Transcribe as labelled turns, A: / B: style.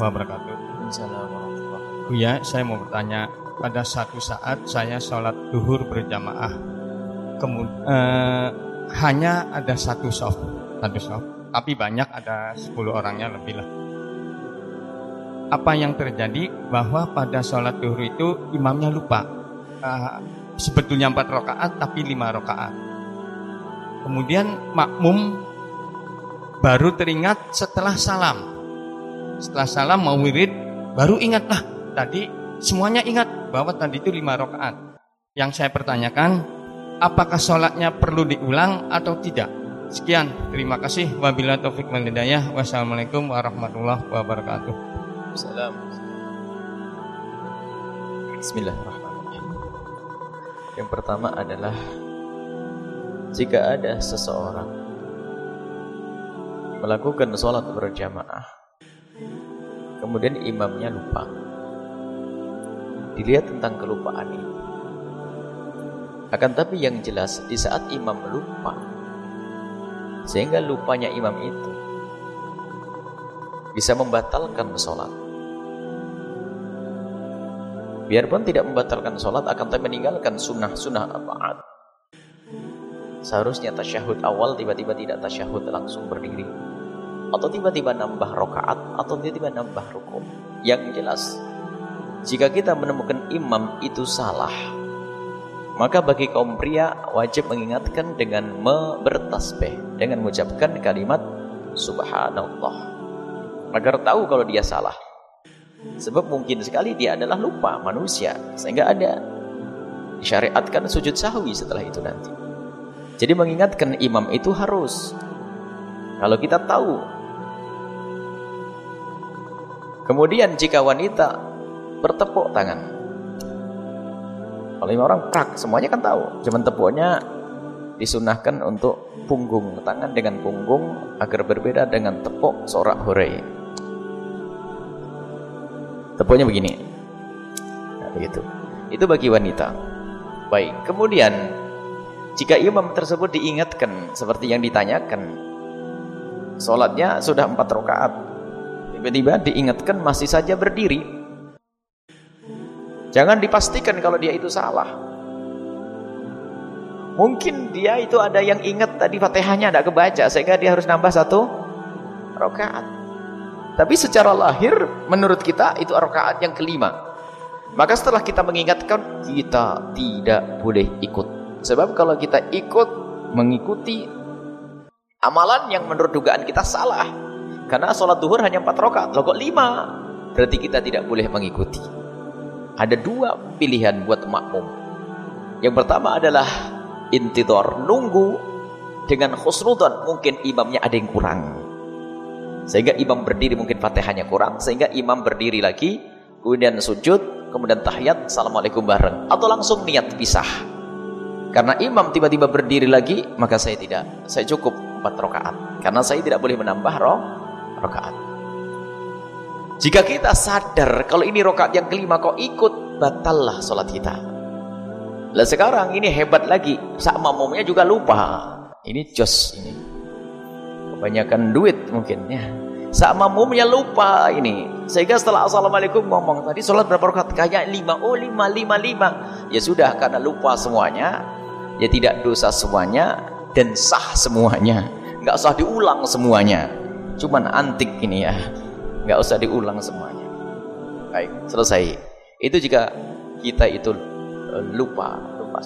A: wabarakatuh.
B: Assalamualaikum
A: Buya, saya mau bertanya. Pada satu saat saya sholat duhur berjamaah. Kemudian eh, hanya ada satu soft, satu soft. Tapi banyak ada 10 orangnya lebih lah. Apa yang terjadi bahwa pada sholat duhur itu imamnya lupa. Eh, sebetulnya empat rakaat tapi lima rakaat. Kemudian makmum baru teringat setelah salam. Setelah salam mau wirid, baru ingatlah tadi semuanya ingat bahwa tadi itu lima rakaat. Yang saya pertanyakan, apakah sholatnya perlu diulang atau tidak? Sekian, terima kasih. Wabila taufik wal hidayah. Wassalamualaikum warahmatullahi wabarakatuh.
B: Salam. Bismillahirrahmanirrahim. Yang pertama adalah jika ada seseorang melakukan sholat berjamaah, kemudian imamnya lupa, dilihat tentang kelupaan ini. Akan tapi yang jelas di saat imam lupa, sehingga lupanya imam itu bisa membatalkan sholat. Biarpun tidak membatalkan sholat, akan tapi meninggalkan sunnah-sunnah ba'ad. Seharusnya tasyahud awal tiba-tiba tidak tasyahud langsung berdiri. Atau tiba-tiba nambah rokaat, atau tiba-tiba nambah rukum. Yang jelas, jika kita menemukan imam itu salah, maka bagi kaum pria wajib mengingatkan dengan bertasbih, dengan mengucapkan kalimat subhanallah. Agar tahu kalau dia salah. Sebab mungkin sekali dia adalah lupa manusia. Sehingga ada disyariatkan sujud sahwi setelah itu nanti. Jadi mengingatkan imam itu harus. Kalau kita tahu. Kemudian jika wanita bertepuk tangan. Kalau lima orang prak, semuanya kan tahu. Cuman tepuknya disunahkan untuk punggung tangan dengan punggung agar berbeda dengan tepuk sorak hurai. Tepuknya begini. Nah, begitu. Itu bagi wanita. Baik, kemudian jika imam tersebut diingatkan seperti yang ditanyakan, sholatnya sudah empat rakaat, tiba-tiba diingatkan masih saja berdiri. Jangan dipastikan kalau dia itu salah. Mungkin dia itu ada yang ingat tadi fatihahnya tidak kebaca sehingga dia harus nambah satu rakaat. Tapi secara lahir menurut kita itu rakaat yang kelima. Maka setelah kita mengingatkan kita tidak boleh ikut. Sebab kalau kita ikut mengikuti amalan yang menurut dugaan kita salah. Karena sholat duhur hanya empat rakaat, loh kok lima? Berarti kita tidak boleh mengikuti. Ada dua pilihan buat makmum. Yang pertama adalah intidor, nunggu dengan khusnudan. Mungkin imamnya ada yang kurang. Sehingga imam berdiri mungkin fatihahnya kurang. Sehingga imam berdiri lagi, kemudian sujud, kemudian tahiyat, assalamualaikum bareng. Atau langsung niat pisah. Karena imam tiba-tiba berdiri lagi, maka saya tidak. Saya cukup empat rakaat. Karena saya tidak boleh menambah roh, rakaat. Jika kita sadar kalau ini rakaat yang kelima kok ikut, batallah sholat kita. Lah sekarang ini hebat lagi, sak makmumnya juga lupa. Ini jos ini. Kebanyakan duit mungkin ya. Sak makmumnya lupa ini. Sehingga setelah assalamualaikum ngomong tadi sholat berapa rakaat? Kayak lima. Oh lima, lima, lima. Ya sudah karena lupa semuanya. Ya tidak dosa semuanya dan sah semuanya. Enggak usah diulang semuanya. Cuman antik ini ya. Enggak usah diulang semuanya. Baik, selesai. Itu jika kita itu lupa, lupa.